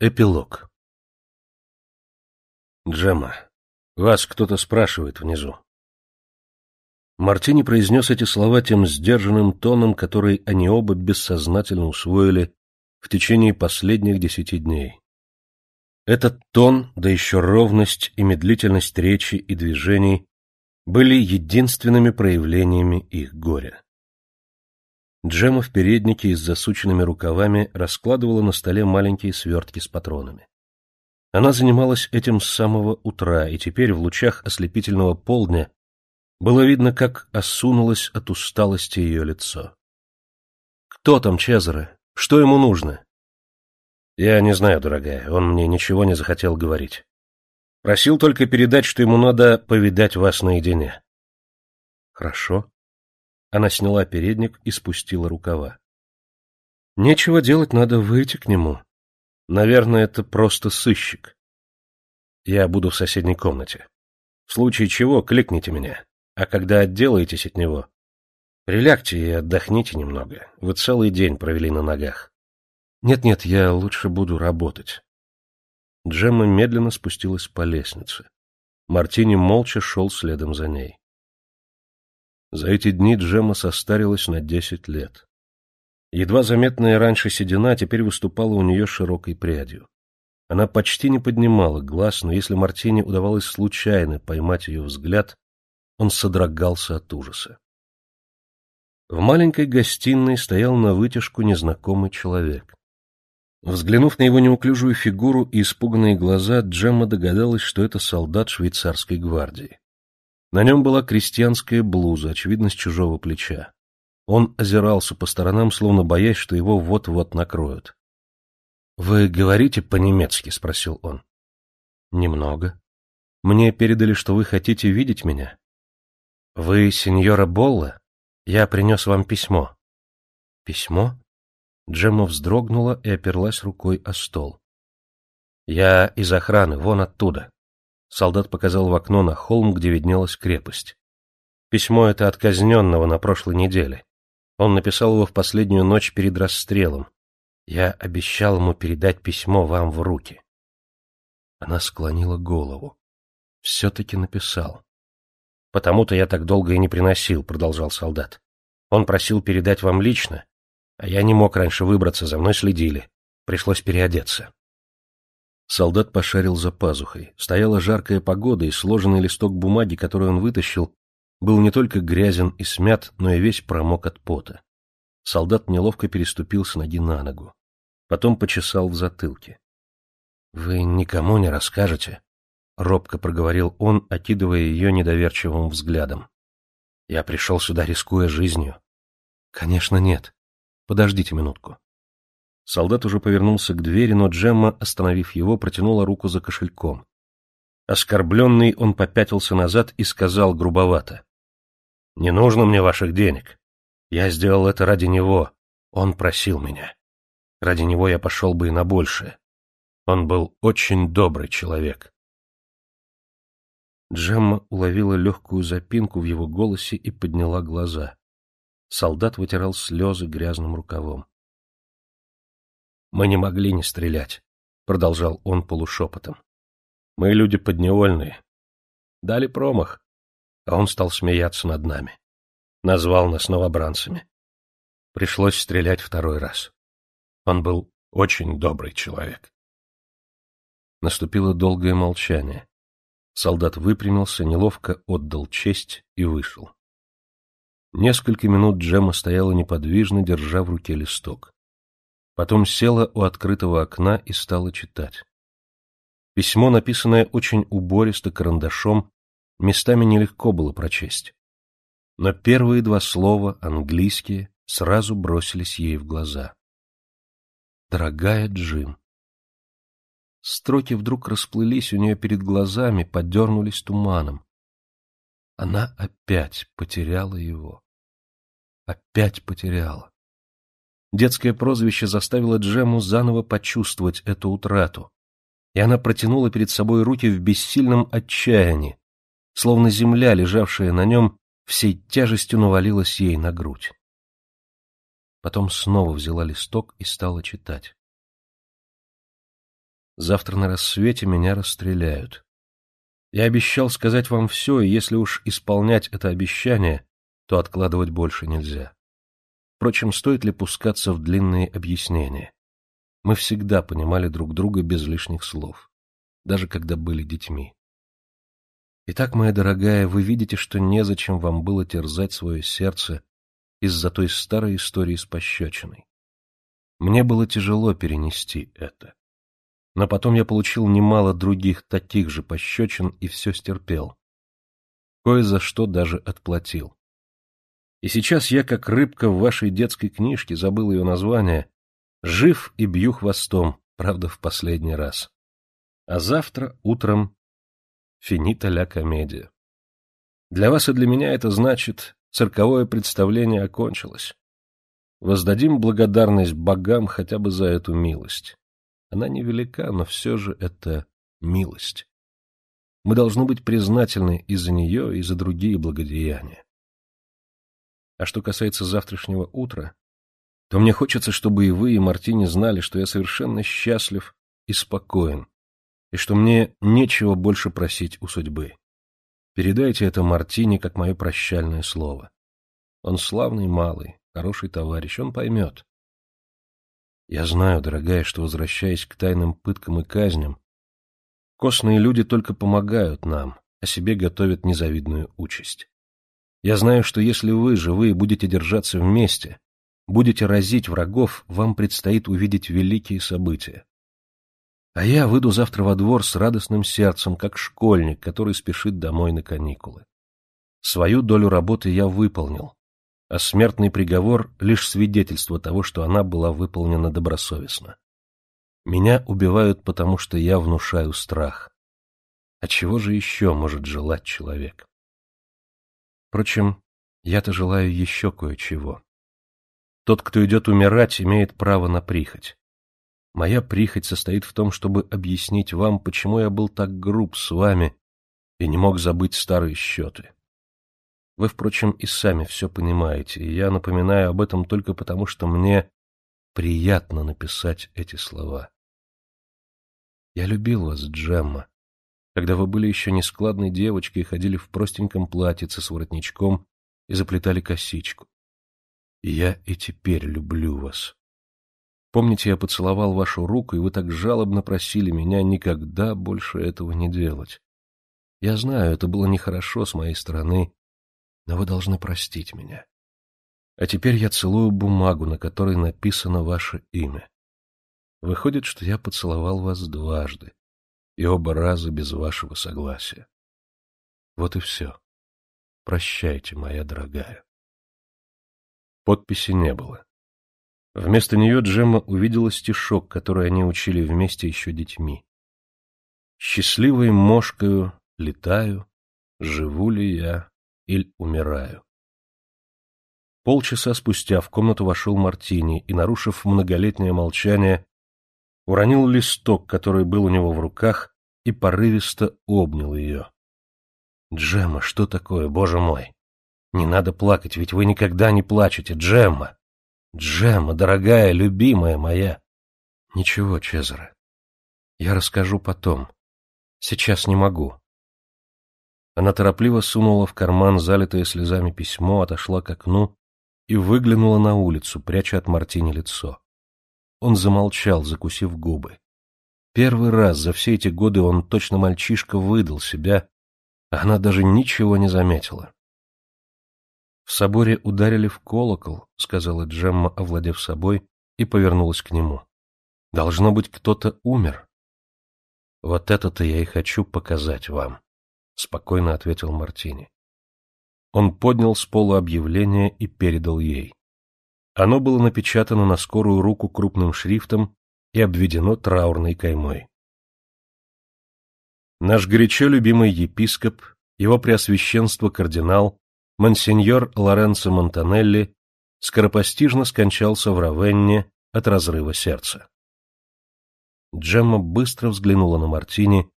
Эпилог Джема, вас кто-то спрашивает внизу. Мартини произнес эти слова тем сдержанным тоном, который они оба бессознательно усвоили в течение последних десяти дней. Этот тон, да еще ровность и медлительность речи и движений были единственными проявлениями их горя. Джема в переднике и с засученными рукавами раскладывала на столе маленькие свертки с патронами. Она занималась этим с самого утра, и теперь в лучах ослепительного полдня было видно, как осунулось от усталости ее лицо. «Кто там Чезаре? Что ему нужно?» «Я не знаю, дорогая, он мне ничего не захотел говорить. Просил только передать, что ему надо повидать вас наедине». «Хорошо», она сняла передник и спустила рукава. Нечего делать, надо выйти к нему. Наверное, это просто сыщик. Я буду в соседней комнате. В случае чего кликните меня, а когда отделаетесь от него, прилягте и отдохните немного. Вы целый день провели на ногах. Нет-нет, я лучше буду работать. Джемма медленно спустилась по лестнице. Мартини молча шел следом за ней. За эти дни Джема состарилась на десять лет. Едва заметная раньше седина теперь выступала у нее широкой прядью. Она почти не поднимала глаз, но если Мартине удавалось случайно поймать ее взгляд, он содрогался от ужаса. В маленькой гостиной стоял на вытяжку незнакомый человек. Взглянув на его неуклюжую фигуру и испуганные глаза, Джемма догадалась, что это солдат швейцарской гвардии. На нем была крестьянская блуза, очевидно, с чужого плеча. Он озирался по сторонам, словно боясь, что его вот-вот накроют. — Вы говорите по-немецки? — спросил он. — Немного. Мне передали, что вы хотите видеть меня. — Вы сеньора Болла? Я принес вам письмо. — Письмо? Джемма вздрогнула и оперлась рукой о стол. — Я из охраны, вон оттуда. Солдат показал в окно на холм, где виднелась крепость. Письмо это от казненного на прошлой неделе. Он написал его в последнюю ночь перед расстрелом. Я обещал ему передать письмо вам в руки. Она склонила голову. Все-таки написал. «Потому-то я так долго и не приносил», — продолжал солдат. «Он просил передать вам лично, а я не мог раньше выбраться, за мной следили. Пришлось переодеться». Солдат пошарил за пазухой. Стояла жаркая погода, и сложенный листок бумаги, который он вытащил, был не только грязен и смят, но и весь промок от пота. Солдат неловко переступил с ноги на ногу. Потом почесал в затылке. — Вы никому не расскажете? — робко проговорил он, окидывая ее недоверчивым взглядом. — Я пришел сюда, рискуя жизнью. — Конечно, нет. Подождите минутку. Солдат уже повернулся к двери, но Джемма, остановив его, протянула руку за кошельком. Оскорбленный, он попятился назад и сказал грубовато. — Не нужно мне ваших денег. Я сделал это ради него. Он просил меня. Ради него я пошел бы и на большее. Он был очень добрый человек. Джемма уловила легкую запинку в его голосе и подняла глаза. Солдат вытирал слезы грязным рукавом. Мы не могли не стрелять, — продолжал он полушепотом. Мы люди подневольные. Дали промах, а он стал смеяться над нами. Назвал нас новобранцами. Пришлось стрелять второй раз. Он был очень добрый человек. Наступило долгое молчание. Солдат выпрямился, неловко отдал честь и вышел. Несколько минут Джема стояла неподвижно, держа в руке листок. Потом села у открытого окна и стала читать. Письмо, написанное очень убористо карандашом, местами нелегко было прочесть. Но первые два слова, английские, сразу бросились ей в глаза. «Дорогая Джим». Строки вдруг расплылись у нее перед глазами, подернулись туманом. Она опять потеряла его. Опять потеряла. Детское прозвище заставило Джему заново почувствовать эту утрату, и она протянула перед собой руки в бессильном отчаянии, словно земля, лежавшая на нем, всей тяжестью навалилась ей на грудь. Потом снова взяла листок и стала читать. Завтра на рассвете меня расстреляют. Я обещал сказать вам все, и если уж исполнять это обещание, то откладывать больше нельзя. Впрочем, стоит ли пускаться в длинные объяснения? Мы всегда понимали друг друга без лишних слов, даже когда были детьми. Итак, моя дорогая, вы видите, что незачем вам было терзать свое сердце из-за той старой истории с пощечиной. Мне было тяжело перенести это. Но потом я получил немало других таких же пощечин и все стерпел. Кое за что даже отплатил. И сейчас я, как рыбка в вашей детской книжке, забыл ее название, жив и бью хвостом, правда, в последний раз. А завтра утром финита ля комедия. Для вас и для меня это значит, цирковое представление окончилось. Воздадим благодарность богам хотя бы за эту милость. Она невелика, но все же это милость. Мы должны быть признательны и за нее, и за другие благодеяния. А что касается завтрашнего утра, то мне хочется, чтобы и вы, и Мартини знали, что я совершенно счастлив и спокоен, и что мне нечего больше просить у судьбы. Передайте это Мартини как мое прощальное слово. Он славный малый, хороший товарищ, он поймет. Я знаю, дорогая, что, возвращаясь к тайным пыткам и казням, костные люди только помогают нам, а себе готовят незавидную участь. Я знаю, что если вы, живые, будете держаться вместе, будете разить врагов, вам предстоит увидеть великие события. А я выйду завтра во двор с радостным сердцем, как школьник, который спешит домой на каникулы. Свою долю работы я выполнил, а смертный приговор — лишь свидетельство того, что она была выполнена добросовестно. Меня убивают, потому что я внушаю страх. А чего же еще может желать человек? Впрочем, я-то желаю еще кое-чего. Тот, кто идет умирать, имеет право на прихоть. Моя прихоть состоит в том, чтобы объяснить вам, почему я был так груб с вами и не мог забыть старые счеты. Вы, впрочем, и сами все понимаете, и я напоминаю об этом только потому, что мне приятно написать эти слова. Я любил вас, Джемма, когда вы были еще нескладной девочкой и ходили в простеньком платьице с воротничком и заплетали косичку. Я и теперь люблю вас. Помните, я поцеловал вашу руку, и вы так жалобно просили меня никогда больше этого не делать. Я знаю, это было нехорошо с моей стороны, но вы должны простить меня. А теперь я целую бумагу, на которой написано ваше имя. Выходит, что я поцеловал вас дважды, и оба раза без вашего согласия. Вот и все. Прощайте, моя дорогая. Подписи не было. Вместо нее Джемма увидела стишок, который они учили вместе еще детьми. «Счастливой мошкою летаю, живу ли я или умираю?» Полчаса спустя в комнату вошел Мартини и, нарушив многолетнее молчание, уронил листок, который был у него в руках, и порывисто обнял ее. «Джемма, что такое, боже мой? Не надо плакать, ведь вы никогда не плачете, Джемма!» Джема, дорогая, любимая моя. Ничего, Чезаре. Я расскажу потом. Сейчас не могу. Она торопливо сунула в карман залитое слезами письмо, отошла к окну и выглянула на улицу, пряча от Мартини лицо. Он замолчал, закусив губы. Первый раз за все эти годы он точно мальчишка выдал себя, а она даже ничего не заметила. В соборе ударили в колокол, — сказала Джемма, овладев собой, и повернулась к нему. — Должно быть, кто-то умер. — Вот это-то я и хочу показать вам, — спокойно ответил Мартини. Он поднял с пола объявление и передал ей. Оно было напечатано на скорую руку крупным шрифтом и обведено траурной каймой. Наш горячо любимый епископ, его преосвященство кардинал монсеньор Лоренцо Монтанелли скоропостижно скончался в Равенне от разрыва сердца. Джемма быстро взглянула на Мартини,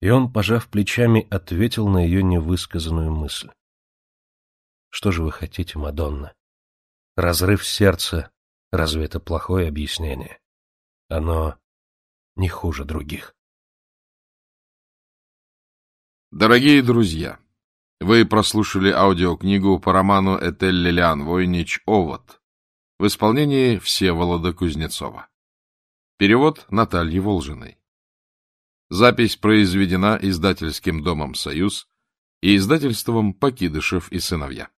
и он, пожав плечами, ответил на ее невысказанную мысль. — Что же вы хотите, Мадонна? Разрыв сердца — разве это плохое объяснение? Оно не хуже других. Дорогие друзья, вы прослушали аудиокнигу по роману Этель Лилиан Войнич «Овод» в исполнении Всеволода Кузнецова. Перевод Натальи Волжиной. Запись произведена издательским домом «Союз» и издательством «Покидышев и сыновья».